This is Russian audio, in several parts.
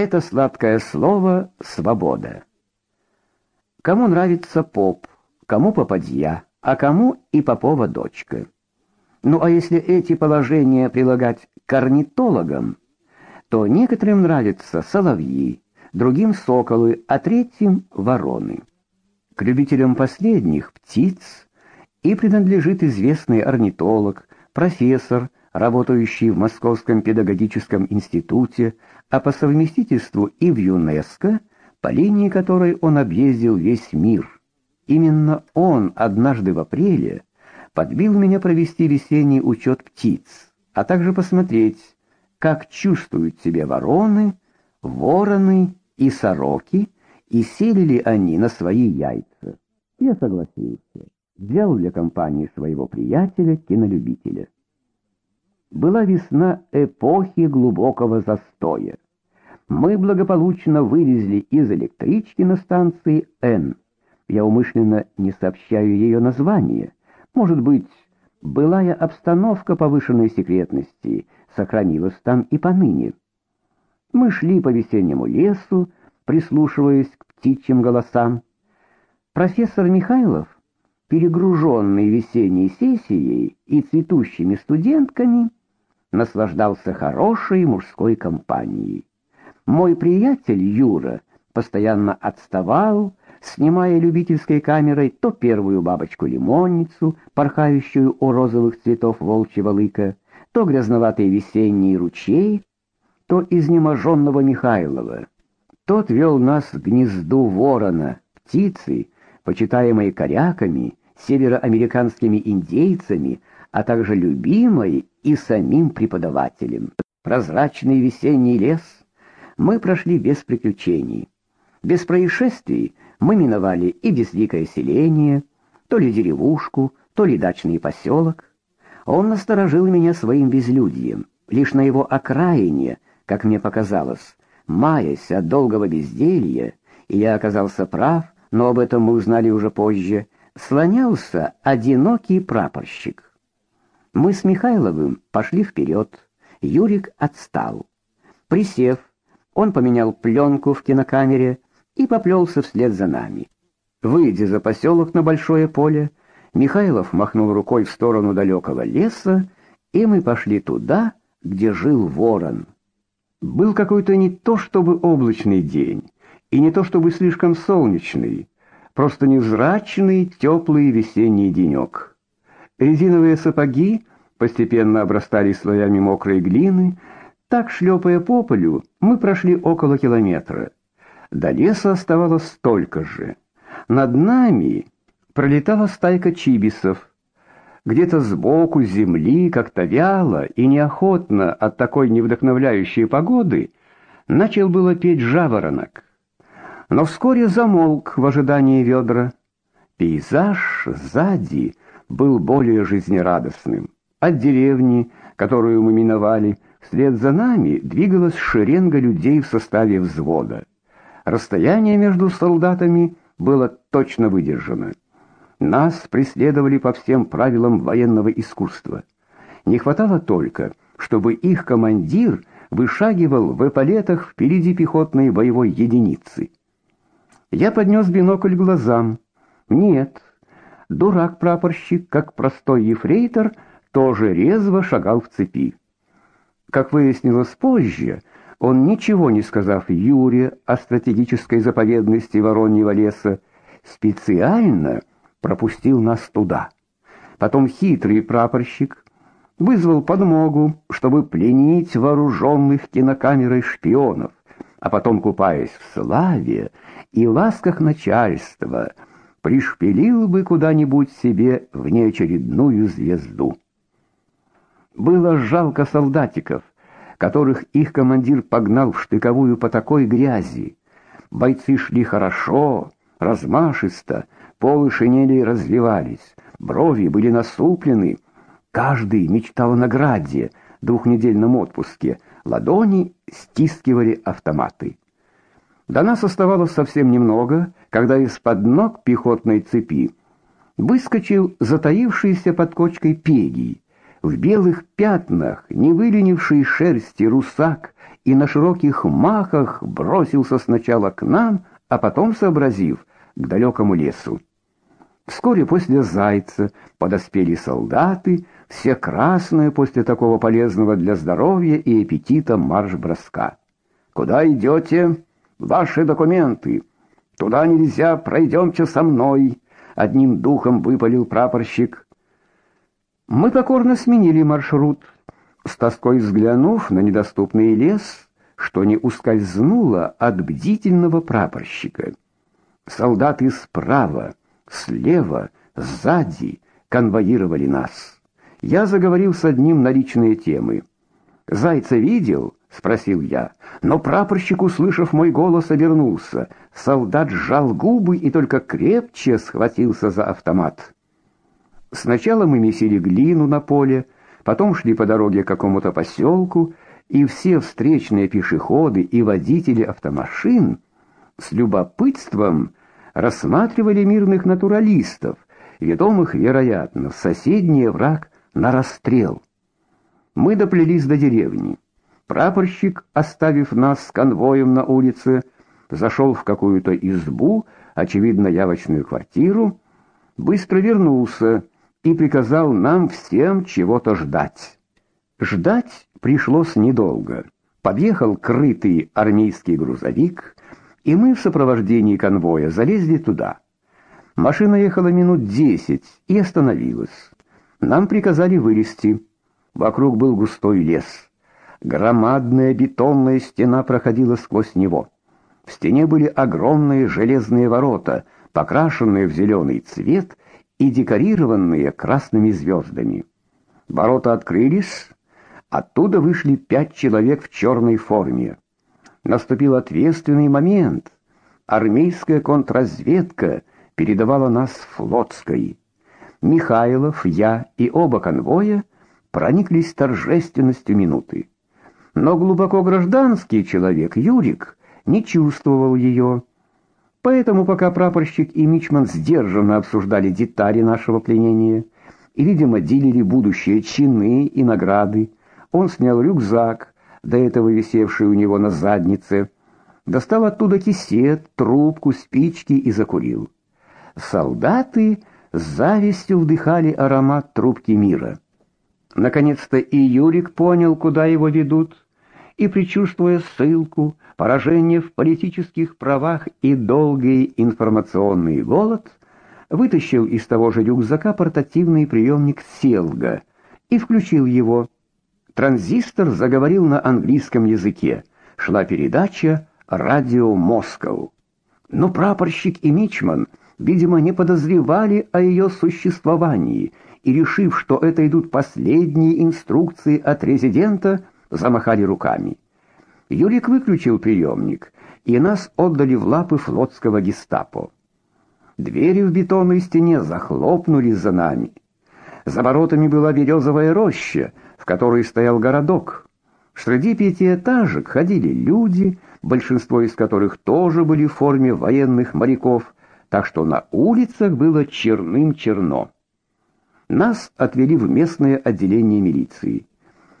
это сладкое слово «свобода». Кому нравится поп, кому попадья, а кому и попова дочка. Ну а если эти положения прилагать к орнитологам, то некоторым нравятся соловьи, другим соколы, а третьим вороны. К любителям последних птиц и принадлежит известный орнитолог, профессор, работающий в Московском педагогическом институте, а по совместительству и в ЮНЕСКО, по линии которой он объездил весь мир. Именно он однажды в апреле подбил меня провести весенний учет птиц, а также посмотреть, как чувствуют себя вороны, вороны и сороки, и сели ли они на свои яйца. Я согласился. Взял для компании своего приятеля-кинолюбителя. Была весна эпохи глубокого застоя. Мы благополучно вылезли из электрички на станции Н. Я умышленно не сообщаю ее название. Может быть, былая обстановка повышенной секретности сохранилась там и поныне. Мы шли по весеннему лесу, прислушиваясь к птичьим голосам. Профессор Михайлов, перегруженный весенней сессией и цветущими студентками, наслаждался хорошей мужской компанией. Мой приятель Юра постоянно отставал, снимая любительской камерой то первую бабочку-лимонницу, порхающую у розовых цветов волчьего лыка, то грязноватый весенний ручей, то изнеможенного Михайлова. Тот вел нас к гнезду ворона, птицы, почитаемой коряками, североамериканскими индейцами, а также любимой и самим преподавателем. Прозрачный весенний лес мы прошли без приключений. Без происшествий мы миновали и безликое селение, то ли деревушку, то ли дачный поселок. Он насторожил меня своим безлюдьем. Лишь на его окраине, как мне показалось, маясь от долгого безделья, и я оказался прав, но об этом мы узнали уже позже, слонялся одинокий прапорщик. Мы с Михайловым пошли вперед, Юрик отстал. Присев, он поменял пленку в кинокамере и поплелся вслед за нами. Выйдя за поселок на большое поле, Михайлов махнул рукой в сторону далекого леса, и мы пошли туда, где жил ворон. Был какой-то не то чтобы облачный день, и не то чтобы слишком солнечный, просто невзрачный теплый весенний денек. Резиновые сапоги постепенно обрастали слоями мокрой глины, так шлепая по полю, мы прошли около километра. До леса оставалось столько же. Над нами пролетала стайка чибисов. Где-то сбоку земли, как-то вяло и неохотно от такой невдохновляющей погоды, начал было петь жаворонок. Но вскоре замолк в ожидании ведра. Пейзаж сзади был более жизнерадостным. От деревни, которую мы миновали, Вслед за нами двигалась шеренга людей в составе взвода. Расстояние между солдатами было точно выдержано. Нас преследовали по всем правилам военного искусства. Не хватало только, чтобы их командир вышагивал в эполетах впереди пехотной боевой единицы. Я поднес бинокль глазам. Нет, дурак-прапорщик, как простой ефрейтор, тоже резво шагал в цепи. Как выяснилось позже, он, ничего не сказав Юре о стратегической заповедности Вороньего леса, специально пропустил нас туда. Потом хитрый прапорщик вызвал подмогу, чтобы пленить вооруженных кинокамерой шпионов, а потом, купаясь в славе и ласках начальства, пришпилил бы куда-нибудь себе внеочередную звезду. Было жалко солдатиков, которых их командир погнал в штыковую по такой грязи. Бойцы шли хорошо, размашисто, полы шинелей развивались, брови были насуплены. Каждый мечтал о награде, двухнедельном отпуске. Ладони стискивали автоматы. До нас оставалось совсем немного, когда из-под ног пехотной цепи выскочил затаившийся под кочкой Пегий в белых пятнах, не выленивший шерсти русак, и на широких махах бросился сначала к нам, а потом, сообразив, к далекому лесу. Вскоре после зайца подоспели солдаты, все красные после такого полезного для здоровья и аппетита марш-броска. «Куда идете? Ваши документы!» «Туда нельзя, пройдемте со мной!» — одним духом выпалил прапорщик. Мы покорно сменили маршрут, с тоской взглянув на недоступный лес, что не ускользнуло от бдительного прапорщика. Солдаты справа, слева, сзади конвоировали нас. Я заговорил с одним на личные темы. Зайца видел? Спросил я. Но прапорщик, услышав мой голос, обернулся. Солдат сжал губы и только крепче схватился за автомат. Сначала мы месили глину на поле, потом шли по дороге к какому-то поселку, и все встречные пешеходы и водители автомашин с любопытством рассматривали мирных натуралистов, ведомых, вероятно, в соседний враг на расстрел. Мы доплелись до деревни. Прапорщик, оставив нас с конвоем на улице, зашел в какую-то избу, очевидно, явочную квартиру, быстро вернулся и приказал нам всем чего-то ждать. Ждать пришлось недолго. Подъехал крытый армейский грузовик, и мы в сопровождении конвоя залезли туда. Машина ехала минут десять и остановилась. Нам приказали вылезти. Вокруг был густой лес. Громадная бетонная стена проходила сквозь него. В стене были огромные железные ворота, покрашенные в зеленый цвет и декорированные красными звездами. Ворота открылись, оттуда вышли пять человек в черной форме. Наступил ответственный момент. Армейская контрразведка передавала нас флотской. Михайлов, я и оба конвоя прониклись торжественностью минуты. Но глубоко гражданский человек Юрик не чувствовал ее. Поэтому пока прапорщик и мичман сдержанно обсуждали детали нашего пленения и, видимо, делили будущие чины и награды, он снял рюкзак, до этого висевший у него на заднице, достал оттуда кисет, трубку, спички и закурил. Солдаты с завистью вдыхали аромат трубки мира. Наконец-то и Юрик понял, куда его ведут, и, предчувствуя ссылку, поражение в политических правах и долгий информационный голод, вытащил из того же рюкзака портативный приемник Селга и включил его. Транзистор заговорил на английском языке. Шла передача «Радио Москва». Но прапорщик и мичман, видимо, не подозревали о ее существовании и, решив, что это идут последние инструкции от резидента, замахали руками. Юрик выключил приемник, и нас отдали в лапы флотского гестапо. Двери в бетонной стене захлопнулись за нами. За воротами была березовая роща, в которой стоял городок. Среди пятиэтажек ходили люди, большинство из которых тоже были в форме военных моряков, так что на улицах было черным-черно. Нас отвели в местное отделение милиции.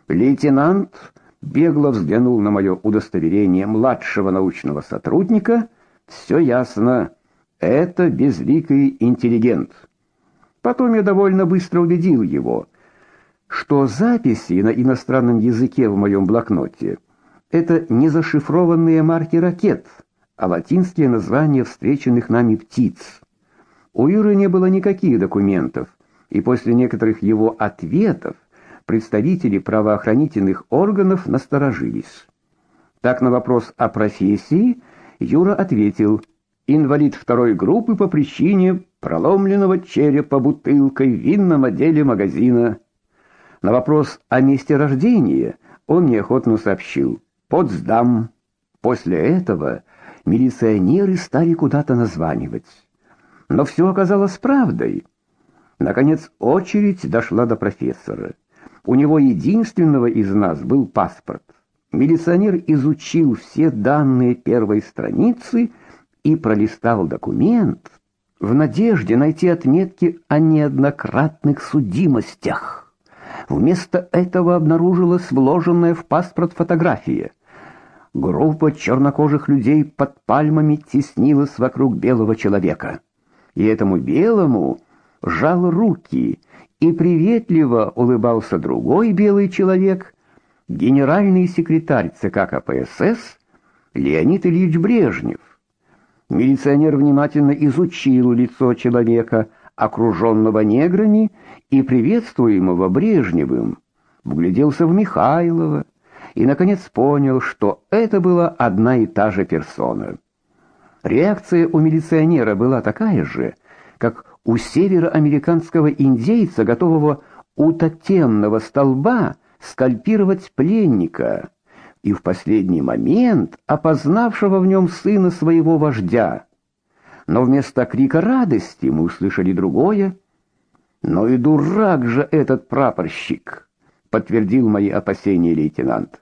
Лейтенант бегло взглянул на мое удостоверение младшего научного сотрудника. Все ясно. Это безликий интеллигент. Потом я довольно быстро убедил его, что записи на иностранном языке в моем блокноте это не зашифрованные марки ракет, а латинские названия встреченных нами птиц. У Юры не было никаких документов, и после некоторых его ответов представители правоохранительных органов насторожились. Так на вопрос о профессии Юра ответил: инвалид второй группы по причине проломленного черепа бутылкой в винном отделе магазина. На вопрос о месте рождения он неохотно сообщил: Потсдам. После этого милиционеры стали куда-то названивать. Но все оказалось правдой. Наконец очередь дошла до профессора. У него единственного из нас был паспорт. Милиционер изучил все данные первой страницы и пролистал документ в надежде найти отметки о неоднократных судимостях. Вместо этого обнаружилась вложенная в паспорт фотография. Группа чернокожих людей под пальмами теснилась вокруг белого человека. И этому белому жал руки, и приветливо улыбался другой белый человек, генеральный секретарь ЦК КПСС Леонид Ильич Брежнев. Милиционер внимательно изучил лицо человека, окруженного неграми и приветствуемого Брежневым, вгляделся в Михайлова и наконец понял, что это была одна и та же персона. Реакция у милиционера была такая же, как у североамериканского индейца, готового у тотемного столба скальпировать пленника, и в последний момент опознавшего в нем сына своего вождя. Но вместо крика радости мы услышали другое. «Но и дурак же этот прапорщик!» — подтвердил мои опасения лейтенант.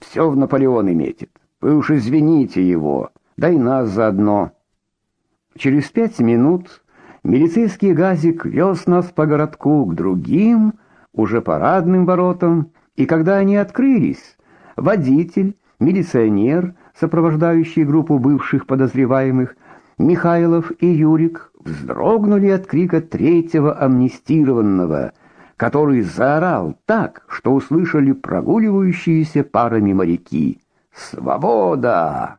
«Все в Наполеон метит. Вы уж извините его, да и нас заодно». Через пять минут милицейский газик вез нас по городку к другим, уже парадным воротам, и когда они открылись, водитель, милиционер, сопровождающий группу бывших подозреваемых, Михайлов и Юрик вздрогнули от крика третьего амнистированного, который заорал так, что услышали прогуливающиеся парами моряки. «Свобода!»